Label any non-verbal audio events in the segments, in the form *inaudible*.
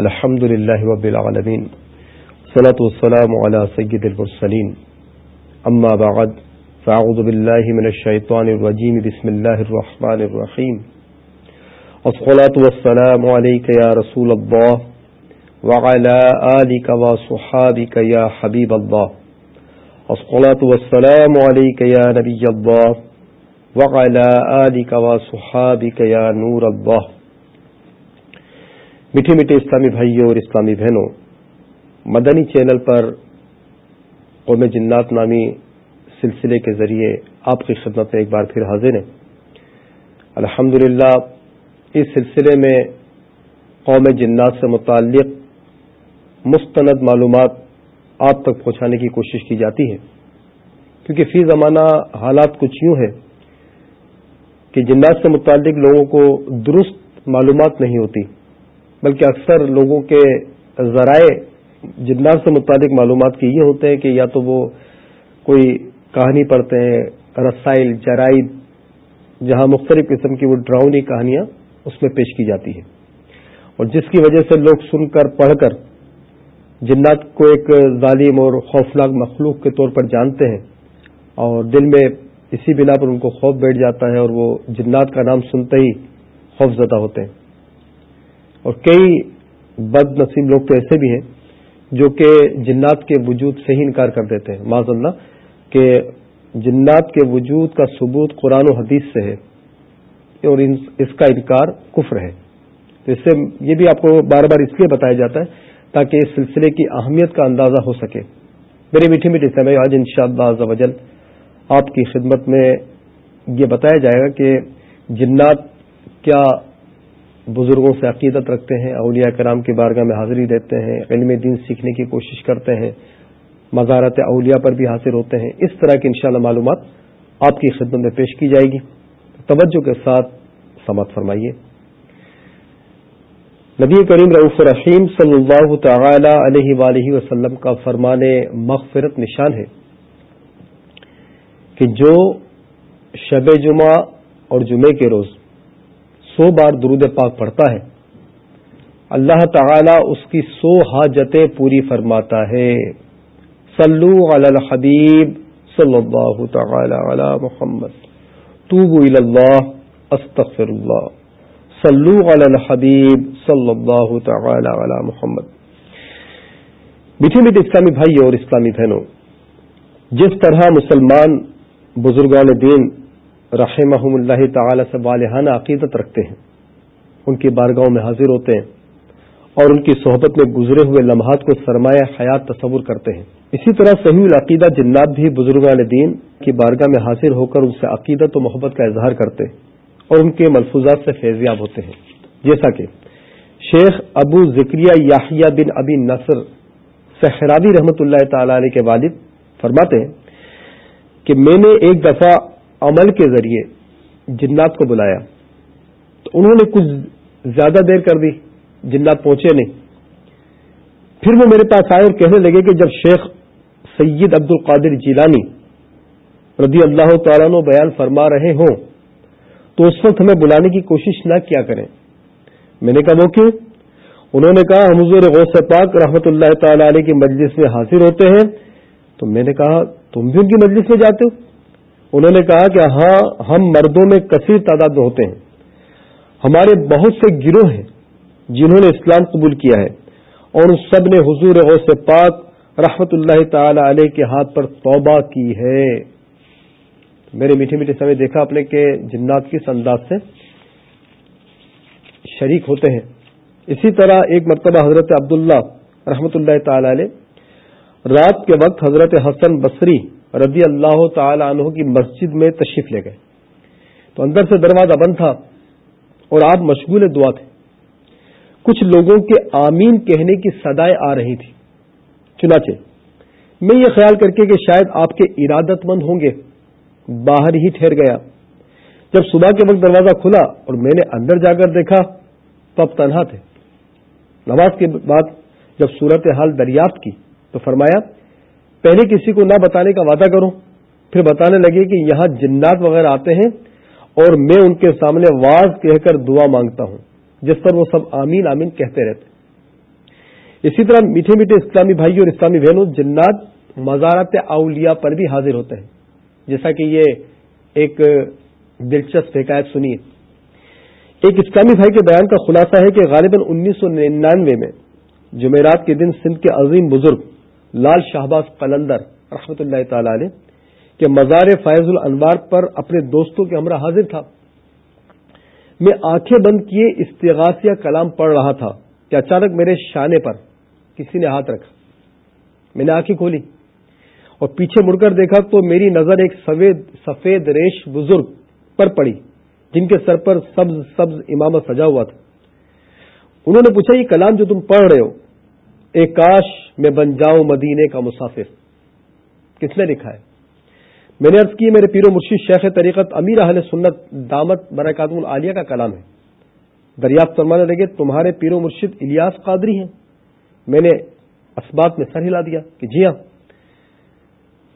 الحمد لله رب العالمين. صلاة والسلام على سيد المرسلين. أما بعد، فأعوذ بالله من الشيطان الرجيم. بسم الله الرحمن الرحيم. الصلاة والسلام عليك يا رسول الله وعلى آلك وصحابك يا حبيب الله. الصلاة والسلام عليك يا نبي الله وعلى آلك وصحابك يا نور الله. میٹھے میٹھے اسلامی بھائیوں اور اسلامی بہنوں، مدنی چینل پر قوم جنات نامی سلسلے کے ذریعے آپ کی خدمت میں ایک بار پھر حاضر ہیں۔ الحمد اس سلسلے میں قوم جنات سے متعلق مستند معلومات آپ تک پہنچانے کی کوشش کی جاتی ہے۔ کیونکہ فی زمانہ حالات کچھ یوں ہے کہ جنات سے متعلق لوگوں کو درست معلومات نہیں ہوتی۔ بلکہ اکثر لوگوں کے ذرائع جنات سے متعلق معلومات کے یہ ہوتے ہیں کہ یا تو وہ کوئی کہانی پڑھتے ہیں، رسائل، جرائد، جہاں مختلف قسم کی وہ ڈراؤنی کہانیاں اس میں پیش کی جاتی ہیں۔ اور جس کی وجہ سے لوگ سن کر، پڑھ کر جنات کو ایک ظالم اور خوفناک مخلوق کے طور پر جانتے ہیں اور دل میں اسی بنا پر ان کو خوف بیٹھ جاتا ہے اور وہ جنات کا نام سنتے ہی خوف زدہ ہوتے ہیں۔ اور کئی بد نصیب لوگ تو ایسے بھی ہیں جو کہ جنات کے وجود سے ہی انکار کر دیتے ہیں۔ معذ اللہ، کہ جنات کے وجود کا ثبوت قرآن و حدیث سے ہے اور اس کا انکار کفر ہے۔ تو اس سے یہ بھی آپ کو بار بار اس لیے بتایا جاتا ہے تاکہ اس سلسلے کی اہمیت کا اندازہ ہو سکے۔ میری میٹھی میٹھی سمے آج ان شاء اللہ آپ کی خدمت میں یہ بتایا جائے گا کہ جنات کیا بزرگوں سے عقیدت رکھتے ہیں، اولیاء کرام کی بارگاہ میں حاضری دیتے ہیں، علم دین سیکھنے کی کوشش کرتے ہیں مزارت اولیاء پر بھی حاصل ہوتے ہیں۔ اس طرح کی انشاءاللہ معلومات آپ کی خدمت میں پیش کی جائے گی۔ توجہ کے ساتھ سمت فرمائیے۔ نبی کریم رعف الرحیم صلی اللہ تعالی علیہ وآلہ وسلم کا فرمان مغفرت نشان ہے کہ جو شب جمعہ اور جمعے کے روز سو بار درود پاک پڑھتا ہے۔ اللہ تعالی اس کی سو حاجتیں پوری فرماتا ہے۔ صلو علی الحبیب صلی اللہ تعالی علی محمد۔ توبو اللہ، استغفر اللہ۔ صلو علی الحبیب صلی اللہ تعالی علی محمد۔ میٹھے میٹھے اسلامی بھائی اور اسلامی بہنوں، جس طرح مسلمان بزرگان دین رحمہ اللہ تعالی سے والحانہ عقیدت رکھتے ہیں۔ ان کی بارگاہوں میں حاضر ہوتے ہیں اور ان کی صحبت میں گزرے ہوئے لمحات کو سرمایہ حیات تصور کرتے ہیں۔ اسی طرح صحیح العقیدہ جنات بھی بزرگان دین کی بارگاہ میں حاضر ہو کر ان سے عقیدت و محبت کا اظہار کرتے ہیں اور ان کے ملفوظات سے فیضیاب ہوتے ہیں۔ جیسا کہ شیخ ابو ذکریہ یاہیا بن ابی نصر سہرابی رحمت اللہ تعالی علیہ کے والد فرماتے ہیں کہ میں نے ایک دفعہ عمل کے ذریعے جنات کو بلایا۔ تو انہوں نے کچھ زیادہ دیر کر دی، جنات پہنچے نہیں۔ پھر وہ میرے پاس آئے اور کہنے لگے کہ جب شیخ سید عبد القادر جیلانی رضی اللہ تعالیٰ نے بیان فرما رہے ہوں، تو اس وقت ہمیں بلانے کی کوشش نہ کیا کریں۔ میں نے کہا، وہ کیوں؟ انہوں نے کہا، ہم حضور غوث پاک رحمت اللہ تعالی علیہ کی مجلس میں حاضر ہوتے ہیں۔ تو میں نے کہا، تم بھی ان کی مجلس میں جاتے ہو؟ انہوں نے کہا کہ ہاں ہم مردوں میں کثیر تعداد میں ہوتے ہیں۔ ہمارے بہت سے گروہ ہیں جنہوں نے اسلام قبول کیا ہے اور ان سب نے حضور غوث پاک رحمت اللہ تعالی علیہ کے ہاتھ پر توبہ کی ہے۔ میرے میٹھے میٹھے سمے دیکھا اپنے کہ جنات کس انداز سے شریک ہوتے ہیں۔ اسی طرح ایک مرتبہ حضرت عبداللہ رحمت اللہ تعالی علیہ، رات کے وقت حضرت حسن بصری رضی اللہ تعالی عنہ کی مسجد میں تشریف لے گئے۔ تو اندر سے دروازہ بند تھا اور آپ مشغول دعا تھے۔ کچھ لوگوں کے آمین کہنے کی سدائے آ رہی تھی۔ چنانچہ، میں یہ خیال کر کے کہ شاید آپ کے ارادت مند ہوں گے۔ باہر ہی ٹھہر گیا۔ جب صبح کے وقت دروازہ کھلا اور میں نے اندر جا کر دیکھا تو اب تنہا تھے۔ نماز کے بعد جب صورت حال دریافت کی تو فرمایا پہلے کسی کو نہ بتانے کا وعدہ کروں، پھر بتانے لگے کہ یہاں جنات وغیرہ آتے ہیں اور میں ان کے سامنے واز کہہ کر دعا مانگتا ہوں، جس پر وہ سب آمین آمین کہتے رہتے اسی طرح میٹھے میٹھے اسلامی بھائی اور اسلامی بہنوں، جنات مزارات اولیاء پر بھی حاضر ہوتے ہیں۔ جیسا کہ یہ ایک دلچسپ حکایت سنیے ایک اسلامی بھائی کے بیان کا خلاصہ ہے کہ غالباً انیس سو ننانوے میں جمعرات کے دن سندھ کے عظیم بزرگ لال شہباز قلندر رحمت اللہ تعالی علیہ کے مزار فیض الانوار پر اپنے دوستوں کے ہمراہ حاضر تھا۔ میں آنکھیں بند کیے استغاثیہ کلام پڑھ رہا تھا کہ اچانک میرے شانے پر کسی نے ہاتھ رکھا۔ میں نے آنکھیں کھولی اور پیچھے مڑ کر دیکھا تو میری نظر ایک سفید ریش بزرگ پر پڑی، جن کے سر پر سبز سبز امامت سجا ہوا تھا۔ انہوں نے پوچھا، یہ کلام جو تم پڑھ رہے ہو ایک کاش میں بن جاؤں مدینے کا مسافر۔ کس نے لکھا ہے؟ میں نے عرض کی، میرے پیر و مرشید شیخ طریقت امیر اہل سنت دامت برکات العالیہ کا کلام ہے۔ دریافت فرمانے لگے، تمہارے پیر و مرشد الیاس قادری ہیں۔ میں نے اسبات میں سر ہلا دیا کہ جی ہاں۔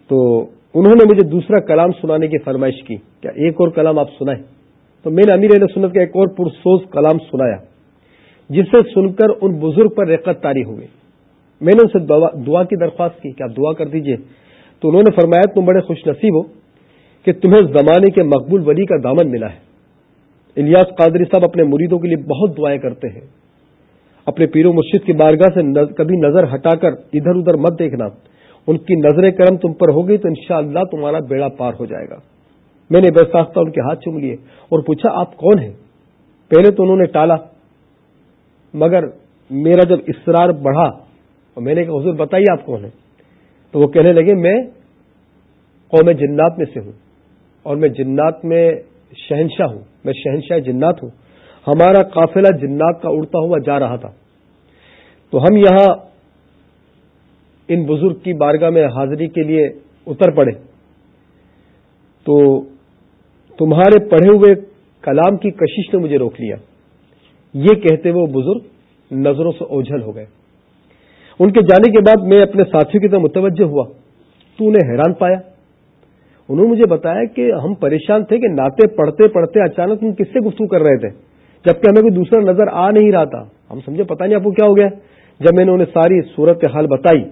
تو انہوں نے مجھے دوسرا کلام سنانے کی فرمائش کی۔ کیا ایک اور کلام آپ سنائیں؟ تو میں نے امیر علیہ سنت کا ایک اور پرسوز کلام سنایا، جسے سن کر ان بزرگ پر رقت تاری ہوئی میں نے ان سے دعا کی درخواست کی کہ آپ دعا کر دیجیے۔ تو انہوں نے فرمایا، تم بڑے خوش نصیب ہو کہ تمہیں زمانے کے مقبول ولی کا دامن ملا ہے۔ الیاس قادری صاحب اپنے مریدوں کے لیے بہت دعائیں کرتے ہیں۔ اپنے پیر و مرشد کی بارگاہ سے کبھی نظر ہٹا کر ادھر ادھر مت دیکھنا۔ ان کی نظر کرم تم پر ہوگی تو انشاءاللہ تمہارا بیڑا پار ہو جائے گا۔ میں نے بے ان کے ہاتھ چوم لیے اور پوچھا، آپ کون ہیں؟ پہلے تو انہوں نے ٹالا، مگر میرا جب اسرار بڑھا اور میں نے کہا، حضور، بتائیے آپ کون ہیں؟ تو وہ کہنے لگے، میں قوم جنات میں سے ہوں اور میں جنات میں شہنشاہ ہوں، میں شہنشاہ جنات ہوں۔ ہمارا قافلہ جنات کا اڑتا ہوا جا رہا تھا۔ تو ہم یہاں ان بزرگ کی بارگاہ میں حاضری کے لیے اتر پڑے۔ تو تمہارے پڑھے ہوئے کلام کی کشش نے مجھے روک لیا۔ یہ کہتے وہ بزرگ نظروں سے اوجھل ہو گئے۔ ان کے جانے کے بعد میں اپنے ساتھیوں کی طرح متوجہ ہوا۔ تو انہیں حیران پایا۔ انہوں نے مجھے بتایا کہ ہم پریشان تھے کہ ناطے پڑھتے پڑھتے اچانک تم کس سے گفتگو کر رہے تھے، جبکہ ہمیں کوئی دوسرا نظر آ نہیں رہا تھا۔ ہم سمجھے پتا نہیں آپ کو کیا ہو گیا۔ جب میں نے انہیں ساری صورت حال بتائی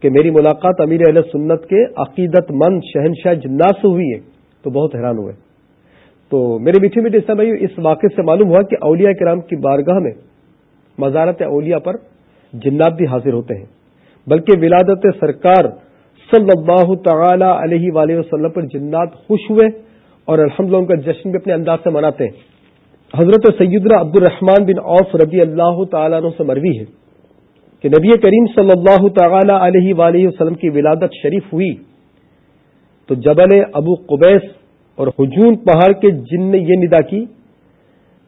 کہ میری ملاقات امیر اہل سنت کے عقیدت مند شہنشاہ جنات سے ہوئی ہے، تو بہت حیران ہوئے۔ تو میرے میٹھے میٹھے حصہ اس واقعے سے معلوم ہوا کہ اولیاء کرام کی بارگاہ میں مزارت اولیاء پر جنات بھی حاضر ہوتے ہیں۔ بلکہ ولادت سرکار صلی اللہ تعالی علیہ وآلہ وسلم پر جنات خوش ہوئے اور الحمد ان کا جشن بھی اپنے انداز سے مناتے ہیں۔ حضرت سیدنا عبد الرحمان بن عوف رضی اللہ تعالیٰ عنہ سے مروی ہے کہ نبی کریم صلی اللہ تعالی علیہ وآلہ وسلم کی ولادت شریف ہوئی۔ تو جبل ابو قبیس اور ہجون پہاڑ کے جن نے یہ ندا کی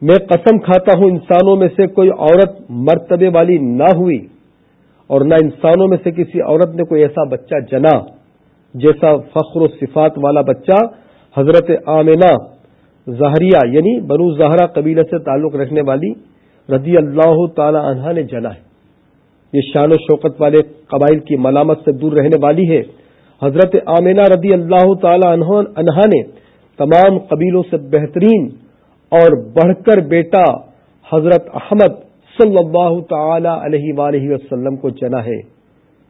میں قسم کھاتا ہوں انسانوں میں سے کوئی عورت مرتبے والی نہ ہوئی اور نہ انسانوں میں سے کسی عورت نے کوئی ایسا بچہ جنا جیسا فخر و صفات والا بچہ حضرت آمینہ زہریہ یعنی بنو زہرا قبیلہ سے تعلق رکھنے والی رضی اللہ تعالی عنہا نے جنا ہے۔ یہ شان و شوکت والے قبائل کی ملامت سے دور رہنے والی ہے۔ حضرت آمینہ رضی اللہ تعالی عنہا نے تمام قبیلوں سے بہترین اور بڑھ کر بیٹا حضرت احمد صلی اللہ تعالی علیہ وآلہ وسلم کو جنا ہے۔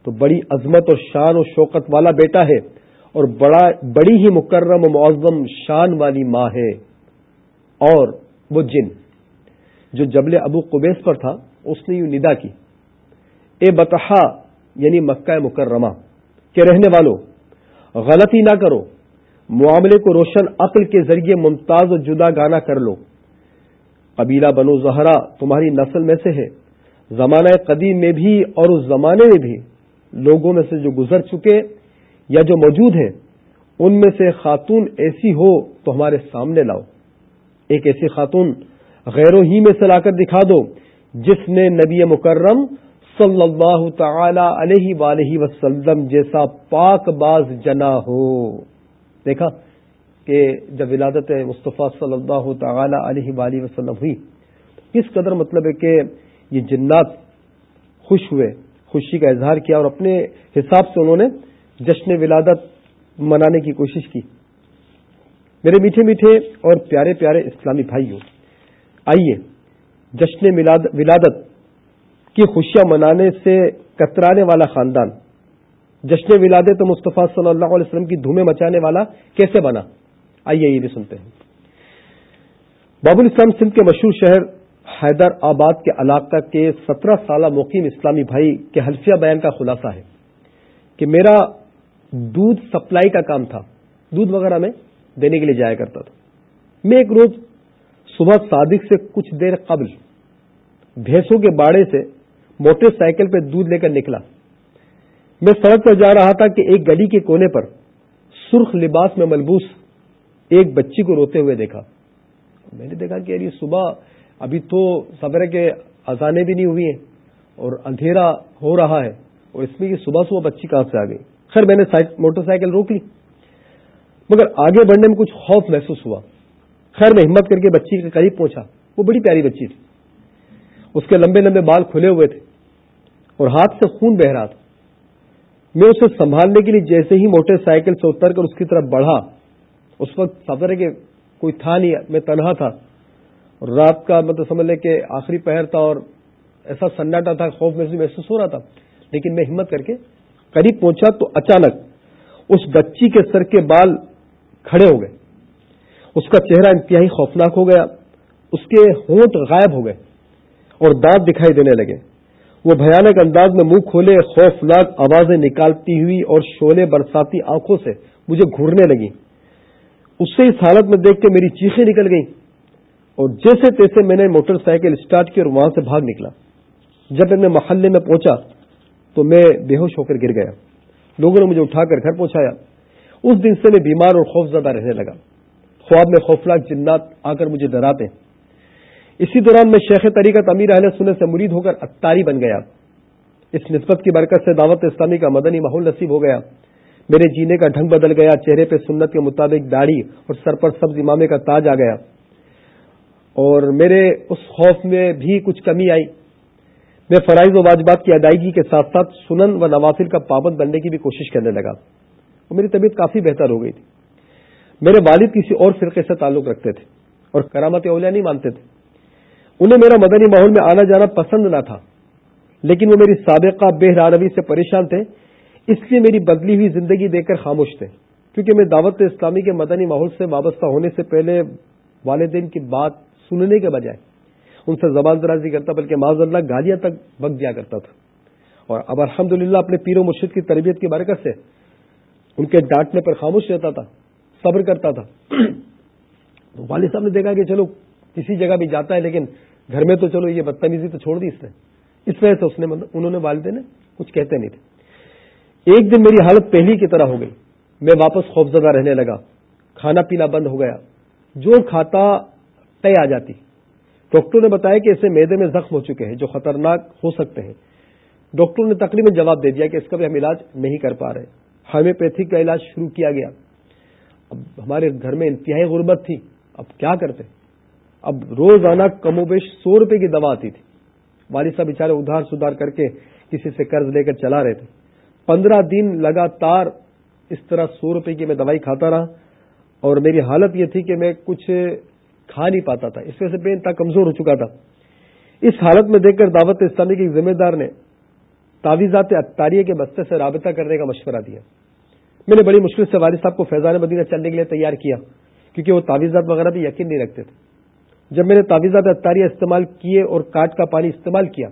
تو بڑی عظمت اور شان و شوکت والا بیٹا ہے اور بڑا بڑی ہی مکرم و معظم شان والی ماں ہے۔ اور وہ جن، جو جبل ابو قبیس پر تھا، اس نے یوں ندا کی۔ اے بتہا یعنی مکہ مکرمہ کے رہنے والوں غلطی نہ کرو۔ معاملے کو روشن عقل کے ذریعے ممتاز و جدا گانا کر لو۔ قبیلہ بنو زہرا تمہاری نسل میں سے ہے۔ زمانہ قدیم میں بھی اور اس زمانے میں بھی لوگوں میں سے جو گزر چکے یا جو موجود ہیں، ان میں سے خاتون ایسی ہو تو ہمارے سامنے لاؤ۔ ایک ایسی خاتون غیروں ہی میں سے لا کر دکھا دو، جس نے نبی مکرم صلی اللہ تعالی علیہ وآلہ وسلم جیسا پاک باز جنا ہو۔ دیکھا کہ جب ولادت مصطفیٰ صلی اللہ تعالی علیہ وآلہ وسلم ہوئی، کس قدر مطلب ہے کہ یہ جنات خوش ہوئے، خوشی کا اظہار کیا اور اپنے حساب سے انہوں نے جشن ولادت منانے کی کوشش کی۔ میرے میٹھے میٹھے اور پیارے پیارے اسلامی بھائیوں، آئیے جشن ولادت کی خوشیاں منانے سے کترانے والا خاندان جشن ولادت مصطفیٰ صلی اللہ علیہ وسلم کی دھومیں مچانے والا کیسے بنا؟ آئیے یہ بھی سنتے ہیں۔ باب الاسلام سندھ کے مشہور شہر حیدر آباد کے علاقہ کے سترہ سالہ مقیم اسلامی بھائی کے حلفیہ بیان کا خلاصہ ہے کہ میرا دودھ سپلائی کا کام تھا۔ دودھ وغیرہ میں دینے کے لیے جایا کرتا تھا۔ میں ایک روز صبح صادق سے کچھ دیر قبل، بھینسوں کے باڑے سے موٹر سائیکل پہ دودھ لے کر نکلا۔ میں سڑک پر جا رہا تھا کہ ایک گلی کے کونے پر سرخ لباس میں ملبوس ایک بچی کو روتے ہوئے دیکھا۔ میں نے دیکھا کہ یار یہ صبح ابھی تو سبر کے اذانے بھی نہیں ہوئی ہیں اور اندھیرا ہو رہا ہے اور اس میں یہ صبح صبح بچی کہاں سے آ گئی؟ خیر، میں نے موٹر سائیکل روک لی۔ مگر آگے بڑھنے میں کچھ خوف محسوس ہوا۔ خیر، میں ہمت کر کے بچی کے قریب پہنچا۔ وہ بڑی پیاری بچی تھی۔ اس کے لمبے لمبے بال کھلے ہوئے تھے اور ہاتھ سے خون بہ رہا تھا۔ میں اسے سنبھالنے کے لیے جیسے ہی موٹر سائیکل سے اتر کر اس کی طرف بڑھا، اس وقت سفر ہے کہ کوئی تھا نہیں، میں تنہا تھا۔ اور رات کا مطلب سمجھ لے کہ آخری پہر تھا اور ایسا سناٹا تھا، خوف محسوس محسوس ہو رہا تھا۔ لیکن میں ہمت کر کے قریب پہنچا تو اچانک اس بچی کے سر کے بال کھڑے ہو گئے۔ اس کا چہرہ انتہائی خوفناک ہو گیا، اس کے ہونٹ غائب ہو گئے اور دانت دکھائی دینے لگے۔ وہ بھیانک انداز میں منہ کھولے، خوفناک آوازیں نکالتی ہوئی اور شولے برساتی آنکھوں سے مجھے گھورنے لگی اس سے اس حالت میں دیکھ کے میری چیخیں نکل گئیں۔ اور جیسے تیسے میں نے موٹر سائیکل اسٹارٹ کی اور وہاں سے بھاگ نکلا۔ جب میں محلے میں پہنچا تو میں بے ہوش ہو کر گر گیا۔ لوگوں نے مجھے اٹھا کر گھر پہنچایا۔ اس دن سے میں بیمار اور خوف زدہ رہنے لگا۔ خواب میں خوفناک جنات آ کر مجھے ڈراتے۔ اسی دوران میں شیخ طریقت امیر اہل سننے سے مرید ہو کر اتاری بن گیا۔ اس نسبت کی برکت سے دعوت اسلامی کا مدنی ماحول نصیب ہو گیا۔ میرے جینے کا ڈھنگ بدل گیا، چہرے پہ سنت کے مطابق داڑھی اور سر پر سبز امامے کا تاج آ گیا۔ اور میرے اس خوف میں بھی کچھ کمی آئی۔ میں فرائض و واجبات کی ادائیگی کے ساتھ ساتھ سنن و نوافل کا پابند بننے کی بھی کوشش کرنے لگا۔ اور میری طبیعت کافی بہتر ہو گئی تھی۔ میرے والد کسی اور فرقے سے تعلق رکھتے تھے اور کرامت اولیا نہیں مانتے تھے۔ انہیں میرا مدنی ماحول میں آنا جانا پسند نہ تھا، لیکن وہ میری سابقہ بے سے پریشان تھے، اس لیے میری بدلی ہوئی زندگی دیکھ کر خاموش تھے۔ کیونکہ میں دعوت اسلامی کے مدنی ماحول سے وابستہ ہونے سے پہلے والدین کی بات سننے کے بجائے ان سے زبان درازی کرتا، بلکہ معذ اللہ گالیاں تک بک جا کرتا تھا۔ اور اب الحمد اپنے پیر و مرشد کی تربیت کی برکت سے ان کے ڈانٹنے پر خاموش رہتا تھا، صبر کرتا تھا۔ *clears throat* تو والد صاحب نے دیکھا کہ چلو کسی جگہ بھی جاتا ہے، لیکن گھر میں تو چلو یہ بدتمیزی تو چھوڑ دی اس نے۔ اس وجہ سے اس نے مطلب انہوں نے والدے نے کچھ کہتے نہیں تھے۔ ایک دن میری حالت پہلی کی طرح ہو گئی۔ میں واپس خوفزدہ رہنے لگا۔ کھانا پینا بند ہو گیا۔ جو کھاتا طے آ جاتی۔ ڈاکٹر نے بتایا کہ اسے میدے میں زخم ہو چکے ہیں، جو خطرناک ہو سکتے ہیں۔ ڈاکٹر نے تقریباً جواب دے دیا کہ اس کا بھی ہم علاج نہیں کر پا رہے۔ ہومیوپیتھی کا علاج شروع کیا گیا۔ اب ہمارے گھر میں انتہائی غربت تھی۔ اب کیا کرتے؟ اب روزانہ کم و بیش سو روپے کی دوا آتی تھی۔ والد صاحب بےچارے ادھار سدھار کر کے کسی سے قرض لے کر چلا رہے تھے۔ پندرہ دن لگاتار اس طرح سو روپے کی میں دوائی کھاتا رہا اور میری حالت یہ تھی کہ میں کچھ کھا نہیں پاتا تھا۔ اس وجہ سے بے انتہا کمزور ہو چکا تھا۔ اس حالت میں دیکھ کر دعوت اسلامی کے ذمہ دار نے تعویزات اتاریہ کے بستے سے رابطہ کرنے کا مشورہ دیا۔ میں نے بڑی مشکل سے والد صاحب کو فیضان مدینہ چلنے کے لیے تیار کیا، کیونکہ وہ تعویذات وغیرہ بھی یقین نہیں رکھتے تھے۔ جب میں نے تعویذات اتاریہ استعمال کیے اور کاٹ کا پانی استعمال کیا،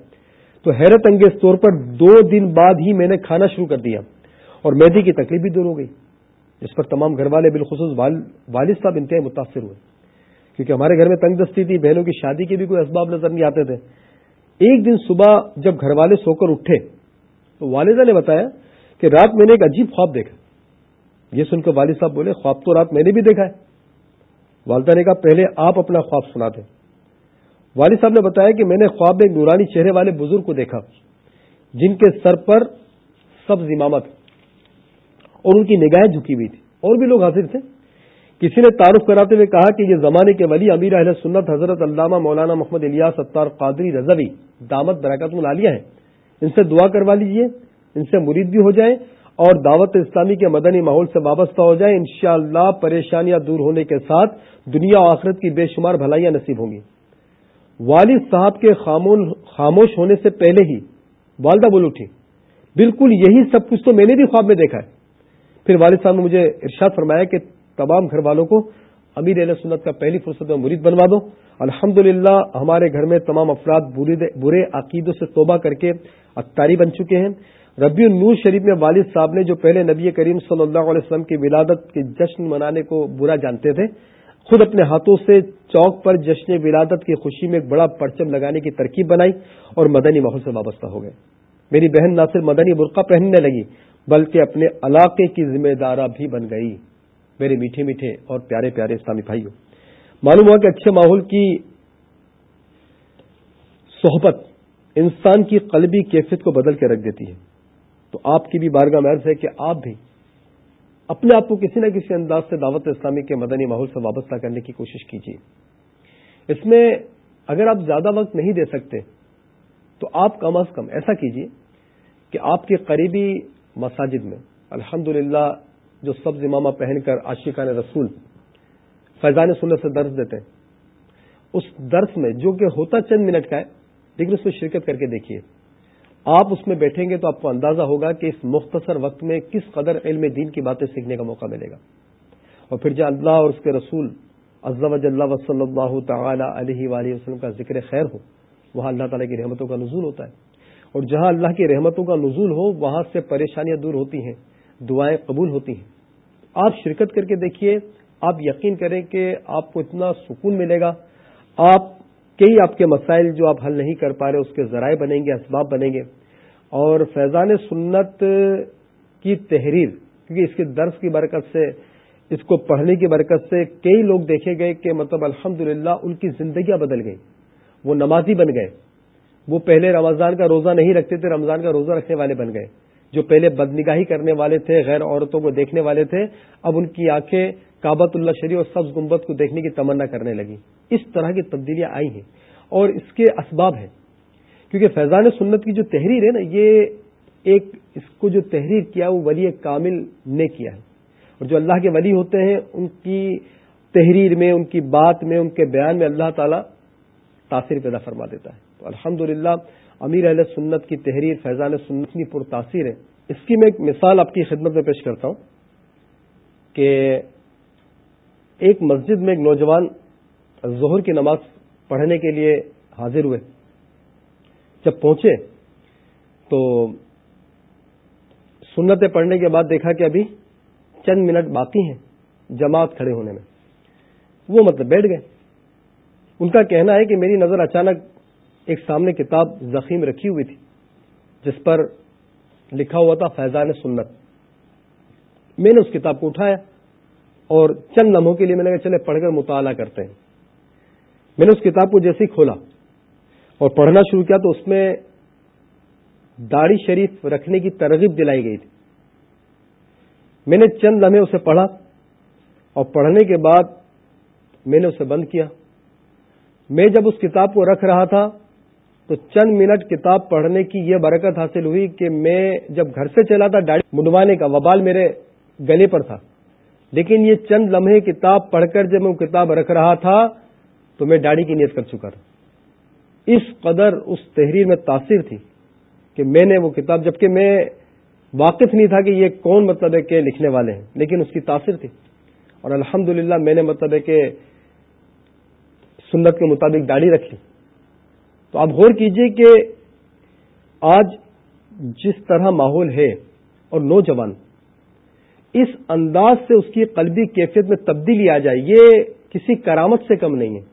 تو حیرت انگیز طور پر دو دن بعد ہی میں نے کھانا شروع کر دیا اور میدی کی تکلیف بھی دور ہو گئی اس پر تمام گھر والے بالخصوص والد صاحب انتہائی متاثر ہوئے۔ کیونکہ ہمارے گھر میں تنگ دستی تھی، بہنوں کی شادی کے بھی کوئی اسباب نظر نہیں آتے تھے۔ ایک دن صبح جب گھر والے سو کر اٹھے، تو والدہ نے بتایا کہ رات میں نے ایک عجیب خواب دیکھا۔ یہ سن کر والد صاحب بولے، خواب تو رات میں نے بھی دیکھا ہے۔ والدہ نے کہا، پہلے آپ اپنا خواب سنا دیں. والد صاحب نے بتایا کہ میں نے خواب میں ایک نورانی چہرے والے بزرگ کو دیکھا، جن کے سر پر سبز امامت اور ان کی نگاہیں جھکی ہوئی تھی اور بھی لوگ حاضر تھے۔ کسی نے تعارف کراتے ہوئے کہا کہ یہ زمانے کے ولی امیر اہل سنت حضرت علامہ مولانا محمد الیاس ستار قادری رضوی دامت برکت ملالیہ ہیں۔ ان سے دعا کروا لیجیے، ان سے مرید بھی ہو جائیں۔ اور دعوت اسلامی کے مدنی ماحول سے وابستہ ہو جائیں، انشاءاللہ پریشانیاں دور ہونے کے ساتھ دنیا و آخرت کی بے شمار بھلائیاں نصیب ہوں گی۔ والد صاحب کے خاموش ہونے سے پہلے ہی والدہ بول اٹھی بالکل یہی سب کچھ تو میں نے بھی خواب میں دیکھا ہے۔ پھر والد صاحب نے مجھے ارشاد فرمایا کہ تمام گھر والوں کو امیر علیہ سنت کا پہلی فرصت میں مرید بنوا دو۔ الحمد ہمارے گھر میں تمام افراد برے عقیدوں سے توبہ کر کے اتاری بن چکے ہیں۔ ربیع النور شریف میں والد صاحب نے جو پہلے نبی کریم صلی اللہ علیہ وسلم کی ولادت کے جشن منانے کو برا جانتے تھے، خود اپنے ہاتھوں سے چوک پر جشن ولادت کی خوشی میں ایک بڑا پرچم لگانے کی ترکیب بنائی اور مدنی ماحول سے وابستہ ہو گئے۔ میری بہن نہ صرف مدنی برقع پہننے لگی، بلکہ اپنے علاقے کی ذمہ دارہ بھی بن گئی۔ میرے میٹھے میٹھے اور پیارے پیارے اسلامی بھائیوں، معلوم ہوا کہ اچھے ماحول کی صحبت انسان کی قلبی کیفیت کو بدل کے رکھ دیتی ہے۔ تو آپ کی بھی بارگاہ مرض ہے کہ آپ بھی اپنے آپ کو کسی نہ کسی انداز سے دعوت اسلامی کے مدنی ماحول سے وابستہ کرنے کی کوشش کیجیے اس میں اگر آپ زیادہ وقت نہیں دے سکتے تو آپ کم از کم ایسا کیجیے کہ آپ کے قریبی مساجد میں الحمد جو سبز امامہ پہن کر عاشقان رسول فیضان سننے سے درس دیتے ہیں، اس درس میں جو کہ ہوتا چند منٹ کا ہے، لیکن اس میں شرکت کر کے دیکھیے۔ آپ اس میں بیٹھیں گے تو آپ کو اندازہ ہوگا کہ اس مختصر وقت میں کس قدر علم دین کی باتیں سیکھنے کا موقع ملے گا۔ اور پھر جہاں اللہ اور اس کے رسول عزب اللہ وصلی اللہ تعالی علیہ وآلہ وسلم کا ذکر خیر ہو، وہاں اللہ تعالیٰ کی رحمتوں کا نزول ہوتا ہے۔ اور جہاں اللہ کی رحمتوں کا نزول ہو، وہاں سے پریشانیاں دور ہوتی ہیں، دعائیں قبول ہوتی ہیں۔ آپ شرکت کر کے دیکھیے، آپ یقین کریں کہ آپ کو اتنا سکون ملے گا۔ آپ کئی آپ کے مسائل جو آپ حل نہیں کر پا رہے، اس کے ذرائع بنیں گے، اسباب بنیں گے۔ اور فیضان سنت کی تحریر، کیونکہ اس کے درس کی برکت سے، اس کو پڑھنے کی برکت سے کئی لوگ دیکھے گئے کہ مطلب الحمد ان کی زندگیاں بدل گئی وہ نمازی بن گئے۔ وہ پہلے رمضان کا روزہ نہیں رکھتے تھے، رمضان کا روزہ رکھنے والے بن گئے۔ جو پہلے بدنگاہی کرنے والے تھے، غیر عورتوں کو دیکھنے والے تھے، اب ان کی آنکھیں کابت اللہ شریف اور سبز گمبت کو دیکھنے کی تمنا کرنے لگی اس طرح کی تبدیلیاں آئی ہیں اور اس کے اسباب ہیں۔ کیونکہ فیضان سنت کی جو تحریر ہے نا، یہ ایک اس کو جو تحریر کیا، وہ ولی کامل نے کیا ہے۔ اور جو اللہ کے ولی ہوتے ہیں، ان کی تحریر میں، ان کی بات میں، ان کے بیان میں اللہ تعالی تاثر پیدا فرما دیتا ہے۔ تو الحمد امیر اہل سنت کی تحریر فیضان سنت کی پر تاثیر ہے۔ اس کی میں ایک مثال آپ کی خدمت میں پیش کرتا ہوں کہ ایک مسجد میں ایک نوجوان ظہر کی نماز پڑھنے کے لیے حاضر ہوئے۔ جب پہنچے تو سنتیں پڑھنے کے بعد دیکھا کہ ابھی چند منٹ باقی ہیں جماعت کھڑے ہونے میں۔ وہ مطلب بیٹھ گئے۔ ان کا کہنا ہے کہ میری نظر اچانک ایک سامنے کتاب زخیم رکھی ہوئی تھی، جس پر لکھا ہوا تھا فیضان سنت۔ میں نے اس کتاب کو اٹھایا اور چند لمحوں کے لیے میں نے کہا چلے پڑھ کر مطالعہ کرتے ہیں۔ میں نے اس کتاب کو جیسے ہی کھولا اور پڑھنا شروع کیا تو اس میں داڑھی شریف رکھنے کی ترغیب دلائی گئی تھی۔ میں نے چند لمحے اسے پڑھا اور پڑھنے کے بعد میں نے اسے بند کیا۔ میں جب اس کتاب کو رکھ رہا تھا تو چند منٹ کتاب پڑھنے کی یہ برکت حاصل ہوئی کہ میں جب گھر سے چلا تھا ڈاڑی منڈوانے کا وبال میرے گلے پر تھا۔ لیکن یہ چند لمحے کتاب پڑھ کر جب میں وہ کتاب رکھ رہا تھا تو میں ڈاڑی کی نیت کر چکا تھا۔ اس قدر اس تحریر میں تاثیر تھی کہ میں نے وہ کتاب، جبکہ میں واقف نہیں تھا کہ یہ کون مطلب ہے کہ لکھنے والے ہیں، لیکن اس کی تاثر تھی۔ اور الحمد میں نے مطلب ہے کہ سنت کے مطابق داڑھی رکھی۔ تو آپ غور کیجیے کہ آج جس طرح ماحول ہے اور نوجوان، اس انداز سے اس کی قلبی کیفیت میں تبدیلی آ جائے، یہ کسی کرامت سے کم نہیں ہے۔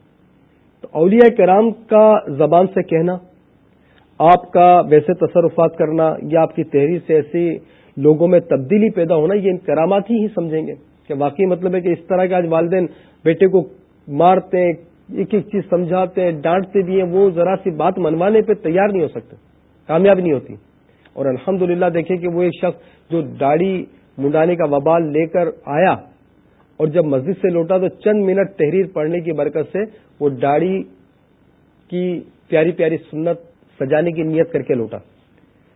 تو اولیاء کرام کا زبان سے کہنا، آپ کا ویسے تصرفات کرنا یا آپ کی تحریر سے ایسی لوگوں میں تبدیلی پیدا ہونا، یہ ان کرامات ہی ہی سمجھیں گے کہ واقعی مطلب ہے کہ اس طرح کے آج والدین بیٹے کو مارتے ہیں، ایک ایک چیز سمجھاتے ہیں، ڈانٹتے بھی ہیں، وہ ذرا سی بات منوانے پہ تیار نہیں ہو سکتے، کامیاب نہیں ہوتی۔ اور الحمد دیکھیں کہ وہ ایک شخص جو داڑھی منڈانے کا وبال لے کر آیا اور جب مسجد سے لوٹا تو چند منٹ تحریر پڑھنے کی برکت سے وہ داڑھی کی پیاری پیاری سنت سجانے کی نیت کر کے لوٹا۔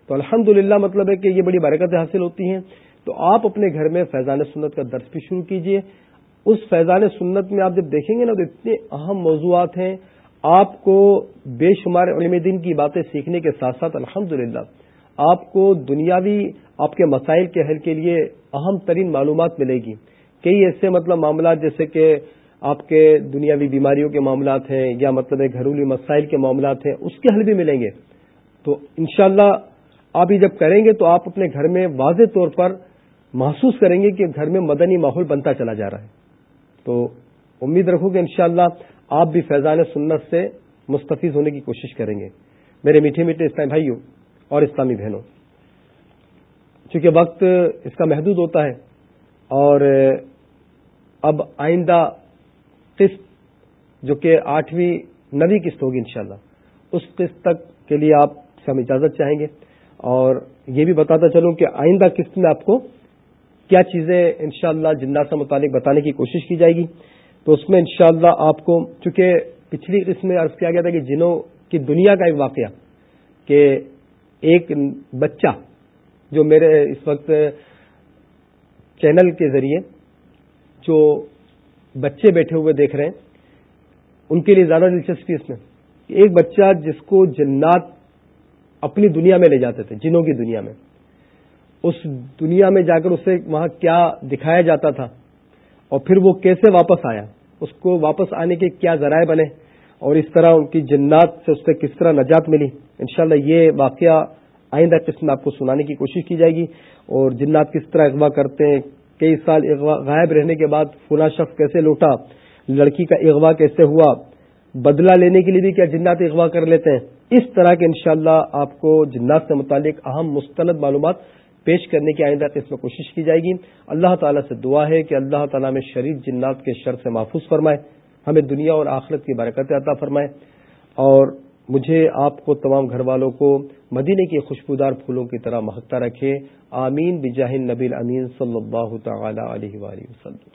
تو الحمد مطلب ہے کہ یہ بڑی برکتیں حاصل ہوتی ہیں۔ تو آپ اپنے گھر میں فیضان سنت کا درس بھی شروع کیجیے اس فیضان سنت میں آپ جب دیکھیں گے نا تو اتنے اہم موضوعات ہیں۔ آپ کو بے شمار علم دین کی باتیں سیکھنے کے ساتھ ساتھ الحمد آپ کو دنیاوی آپ کے مسائل کے حل کے لیے اہم ترین معلومات ملے گی۔ کئی ایسے مطلب معاملات جیسے کہ آپ کے دنیاوی بیماریوں کے معاملات ہیں یا مطلب گھریلو مسائل کے معاملات ہیں، اس کے حل بھی ملیں گے۔ تو انشاءاللہ آپ یہ جب کریں گے تو آپ اپنے گھر میں واضح طور پر محسوس کریں گے کہ گھر میں مدنی ماحول بنتا چلا جا رہا ہے۔ تو امید رکھوں کہ انشاءاللہ آپ بھی فیضان سنت سے مستفیض ہونے کی کوشش کریں گے۔ میرے میٹھے میٹھے اسلامی بھائیوں اور اسلامی بہنوں، چونکہ وقت اس کا محدود ہوتا ہے اور اب آئندہ قسط جو کہ آٹھویں نوی قسط ہوگی انشاءاللہ، اس قسط تک کے لیے آپ سے ہم اجازت چاہیں گے۔ اور یہ بھی بتاتا چلوں کہ آئندہ قسط میں آپ کو کیا چیزیں انشاءاللہ شاء اللہ سے متعلق بتانے کی کوشش کی جائے گی۔ تو اس میں انشاءاللہ اللہ آپ کو، چونکہ پچھلی قسم میں عرض کیا گیا تھا کہ جنوں کی دنیا کا ایک واقعہ کہ ایک بچہ جو میرے اس وقت چینل کے ذریعے جو بچے بیٹھے ہوئے دیکھ رہے ہیں، ان کے لیے زیادہ دلچسپی اس میں ایک بچہ جس کو جنات اپنی دنیا میں لے جاتے تھے، جنوں کی دنیا میں، اس دنیا میں جا کر اسے وہاں کیا دکھایا جاتا تھا اور پھر وہ کیسے واپس آیا؟ اس کو واپس آنے کے کیا ذرائع بنے؟ اور اس طرح ان کی جنات سے اس سے کس طرح نجات ملی؟ انشاءاللہ یہ واقعہ آئندہ قسم آپ کو سنانے کی کوشش کی جائے گی اور جنات کس طرح اغوا کرتے ہیں کئی سال غائب رہنے کے بعد فلاں شخص کیسے لوٹا؟ لڑکی کا اغوا کیسے ہوا؟ بدلہ لینے کے لیے بھی کیا جنات اغوا کر لیتے ہیں؟ اس طرح کے انشاءاللہ شاء آپ کو جنات سے متعلق اہم مستند معلومات پیش کرنے کی آئندہ قسم کوشش کی جائے گی۔ اللہ تعالیٰ سے دعا ہے کہ اللہ تعالیٰ میں شریف جنات کے شر سے محفوظ فرمائے، ہمیں دنیا اور آخرت کی برکت عطا فرمائے اور مجھے آپ کو تمام گھر والوں کو مدینے کی خوشبودار پھولوں کی طرح مہکتا رکھے۔ آمین۔ بجاہ نبی امین صلی اللہ تعالی علیہ وسلم۔